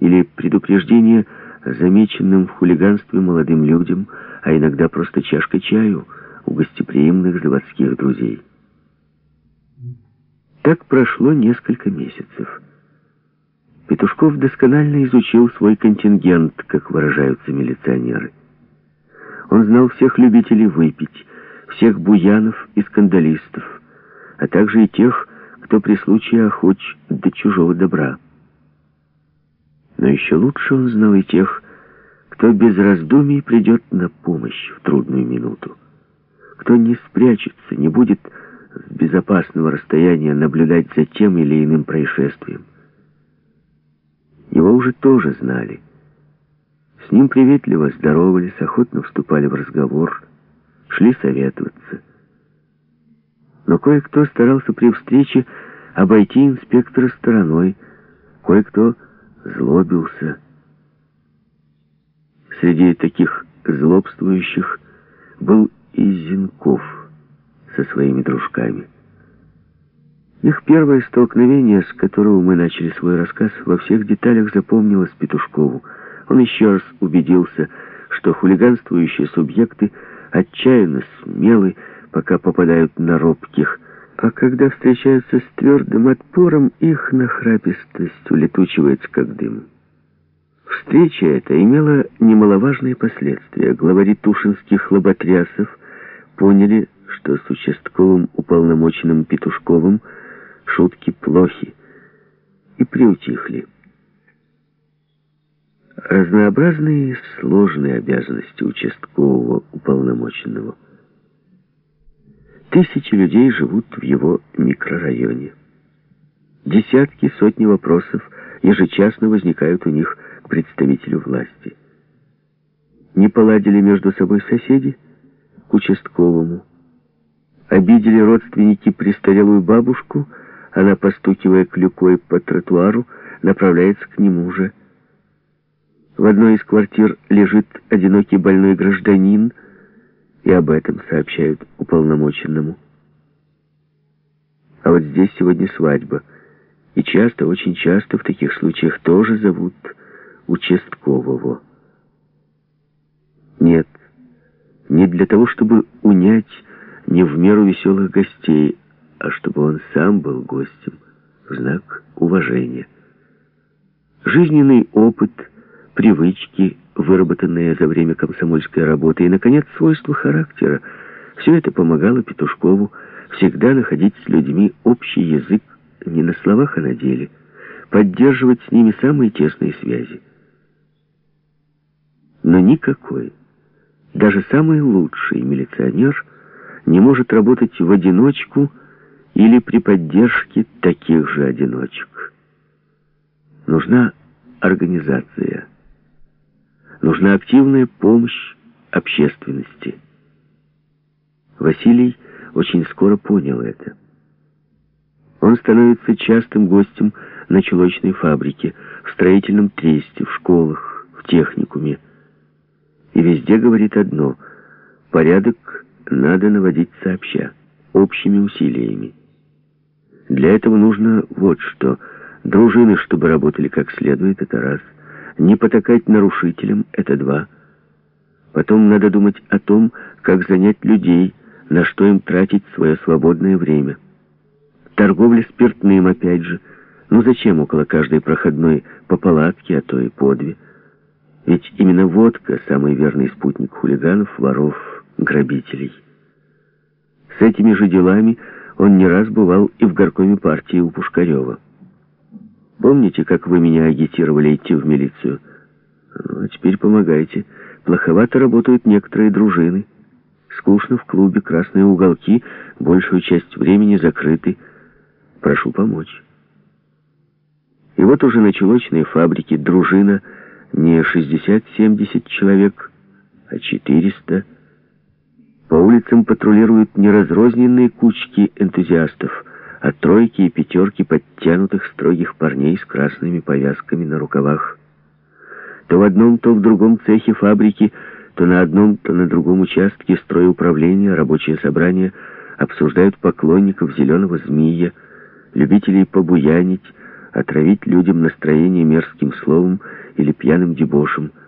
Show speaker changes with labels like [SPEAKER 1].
[SPEAKER 1] или предупреждение замеченным в хулиганстве молодым людям, а иногда просто чашка чаю у гостеприимных заводских друзей. Так прошло несколько месяцев. Петушков досконально изучил свой контингент, как выражаются милиционеры. Он знал всех любителей выпить, всех буянов и скандалистов, а также и тех, кто при случае охоч до чужого добра. Но еще лучше он знал и тех, кто без раздумий придет на помощь в трудную минуту, кто не спрячется, не будет с безопасного расстояния наблюдать за тем или иным происшествием. Его уже тоже знали. С ним приветливо здоровались, охотно вступали в разговор, шли советоваться. Но кое-кто старался при встрече обойти инспектора стороной, кое-кто злобился. Среди таких злобствующих был и Зинков со своими дружками. Их первое столкновение, с которого мы начали свой рассказ, во всех деталях запомнилось Петушкову. Он еще раз убедился, что хулиганствующие субъекты отчаянно смелы, пока попадают на робких, а когда встречаются с твердым отпором, их нахрапистость улетучивается как дым. Встреча эта имела немаловажные последствия. Главари тушинских лоботрясов поняли, что с участковым уполномоченным Петушковым шутки плохи, и приутихли. Разнообразные сложные обязанности участкового уполномоченного. Тысячи людей живут в его микрорайоне. Десятки, сотни вопросов ежечасно возникают у них к представителю власти. Не поладили между собой соседи к участковому. Обидели родственники престарелую бабушку, она, постукивая клюкой по тротуару, направляется к нему же. В одной из квартир лежит одинокий больной гражданин, и об этом сообщают уполномоченному. А вот здесь сегодня свадьба, и часто, очень часто в таких случаях тоже зовут участкового. Нет, не для того, чтобы унять не в меру веселых гостей, а чтобы он сам был гостем в знак уважения. Жизненный опыт, привычки, выработанные за время комсомольской работы и, наконец, свойства характера, все это помогало Петушкову всегда находить с людьми общий язык не на словах, а на деле, поддерживать с ними самые тесные связи. Но никакой, даже самый лучший милиционер не может работать в одиночку или при поддержке таких же одиночек. Нужна организация. Нужна активная помощь общественности. Василий очень скоро понял это. Он становится частым гостем на чулочной фабрике, в строительном тресте, в школах, в техникуме. И везде говорит одно — порядок надо наводить сообща, общими усилиями. Для этого нужно вот что. Дружины, чтобы работали как следует, это раз. Не потакать нарушителям, это два. Потом надо думать о том, как занять людей, на что им тратить свое свободное время. Торговля спиртным, опять же. Ну зачем около каждой проходной по палатке, а то и по две? Ведь именно водка — самый верный спутник хулиганов, воров, грабителей. С этими же делами он не раз бывал и в горкоме партии у Пушкарева. Помните, как вы меня агитировали идти в милицию? Ну, а теперь помогайте. Плоховато работают некоторые дружины. Скучно в клубе, красные уголки, большую часть времени закрыты. Прошу помочь. И вот уже на чулочной фабрике дружина не 60-70 человек, а 400 по улицам патрулируют не разрозненные кучки энтузиастов, а тройки и пятерки подтянутых строгих парней с красными повязками на рукавах. То в одном, то в другом цехе фабрики, то на одном, то на другом участке стройуправления, рабочие собрания обсуждают поклонников зеленого змея, любителей побуянить, отравить людям настроение мерзким словом или пьяным дебошем –